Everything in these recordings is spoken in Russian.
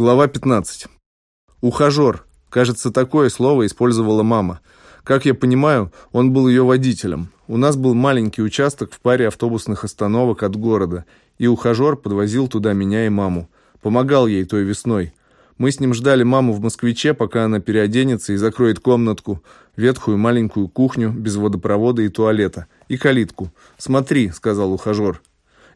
Глава 15. Ухажер. Кажется, такое слово использовала мама. Как я понимаю, он был ее водителем. У нас был маленький участок в паре автобусных остановок от города, и ухажер подвозил туда меня и маму. Помогал ей той весной. Мы с ним ждали маму в «Москвиче», пока она переоденется и закроет комнатку, ветхую маленькую кухню без водопровода и туалета, и калитку. «Смотри», — сказал ухажер.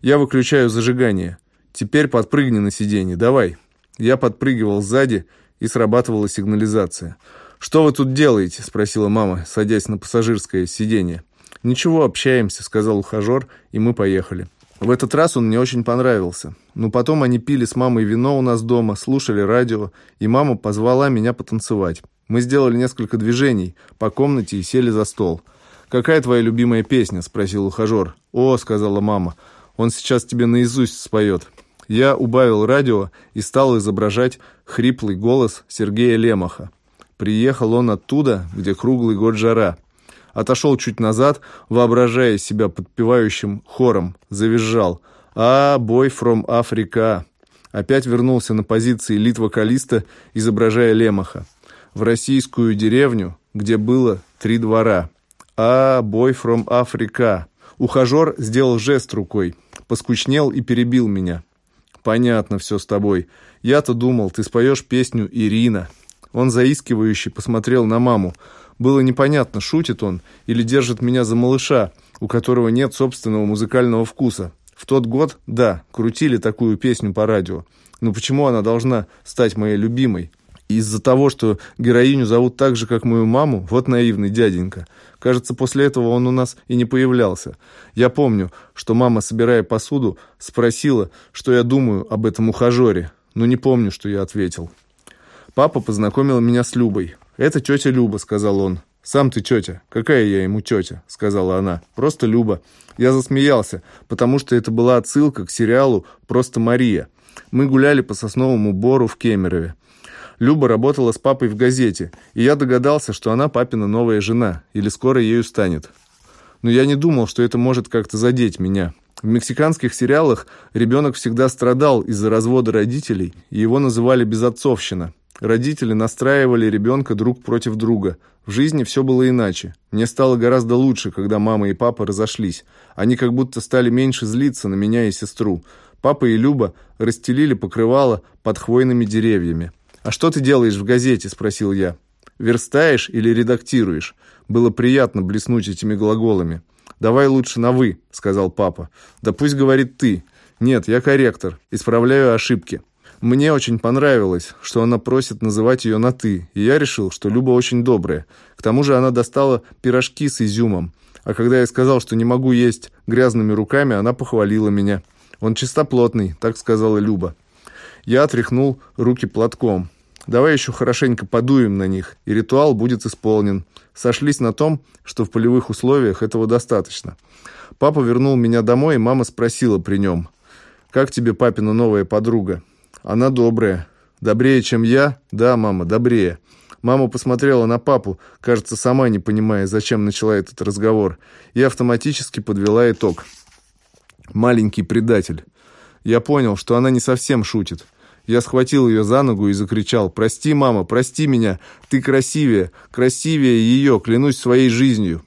«Я выключаю зажигание. Теперь подпрыгни на сиденье, давай». Я подпрыгивал сзади, и срабатывала сигнализация. «Что вы тут делаете?» – спросила мама, садясь на пассажирское сиденье. «Ничего, общаемся», – сказал ухажер, и мы поехали. В этот раз он мне очень понравился. Но потом они пили с мамой вино у нас дома, слушали радио, и мама позвала меня потанцевать. Мы сделали несколько движений по комнате и сели за стол. «Какая твоя любимая песня?» – спросил ухажер. «О», – сказала мама, – «он сейчас тебе наизусть споет». Я убавил радио и стал изображать хриплый голос Сергея Лемаха. Приехал он оттуда, где круглый год жара. Отошел чуть назад, воображая себя подпевающим хором, завизжал «А, бой from Africa!» Опять вернулся на позиции лит-вокалиста, изображая Лемаха. В российскую деревню, где было три двора. «А, бой from Africa!» Ухажер сделал жест рукой, поскучнел и перебил меня. «Понятно все с тобой. Я-то думал, ты споешь песню «Ирина». Он заискивающе посмотрел на маму. Было непонятно, шутит он или держит меня за малыша, у которого нет собственного музыкального вкуса. В тот год, да, крутили такую песню по радио. Но почему она должна стать моей любимой? Из-за того, что героиню зовут так же, как мою маму, вот наивный дяденька. Кажется, после этого он у нас и не появлялся. Я помню, что мама, собирая посуду, спросила, что я думаю об этом ухажере, но не помню, что я ответил. Папа познакомил меня с Любой. «Это тетя Люба», — сказал он. «Сам ты тетя. Какая я ему тетя?» — сказала она. «Просто Люба». Я засмеялся, потому что это была отсылка к сериалу «Просто Мария». Мы гуляли по сосновому бору в Кемерове. Люба работала с папой в газете, и я догадался, что она папина новая жена, или скоро ею станет. Но я не думал, что это может как-то задеть меня. В мексиканских сериалах ребенок всегда страдал из-за развода родителей, и его называли «безотцовщина». Родители настраивали ребенка друг против друга. В жизни все было иначе. Мне стало гораздо лучше, когда мама и папа разошлись. Они как будто стали меньше злиться на меня и сестру. Папа и Люба расстелили покрывало под хвойными деревьями. «А что ты делаешь в газете?» – спросил я. «Верстаешь или редактируешь?» Было приятно блеснуть этими глаголами. «Давай лучше на «вы», – сказал папа. «Да пусть говорит «ты». Нет, я корректор, исправляю ошибки». Мне очень понравилось, что она просит называть ее на «ты», и я решил, что Люба очень добрая. К тому же она достала пирожки с изюмом. А когда я сказал, что не могу есть грязными руками, она похвалила меня. «Он чистоплотный», — так сказала Люба. Я отряхнул руки платком. Давай еще хорошенько подуем на них, и ритуал будет исполнен. Сошлись на том, что в полевых условиях этого достаточно. Папа вернул меня домой, и мама спросила при нем. «Как тебе папина новая подруга?» «Она добрая. Добрее, чем я?» «Да, мама, добрее». Мама посмотрела на папу, кажется, сама не понимая, зачем начала этот разговор, и автоматически подвела итог. «Маленький предатель». Я понял, что она не совсем шутит. Я схватил ее за ногу и закричал «Прости, мама, прости меня! Ты красивее, красивее ее, клянусь своей жизнью!»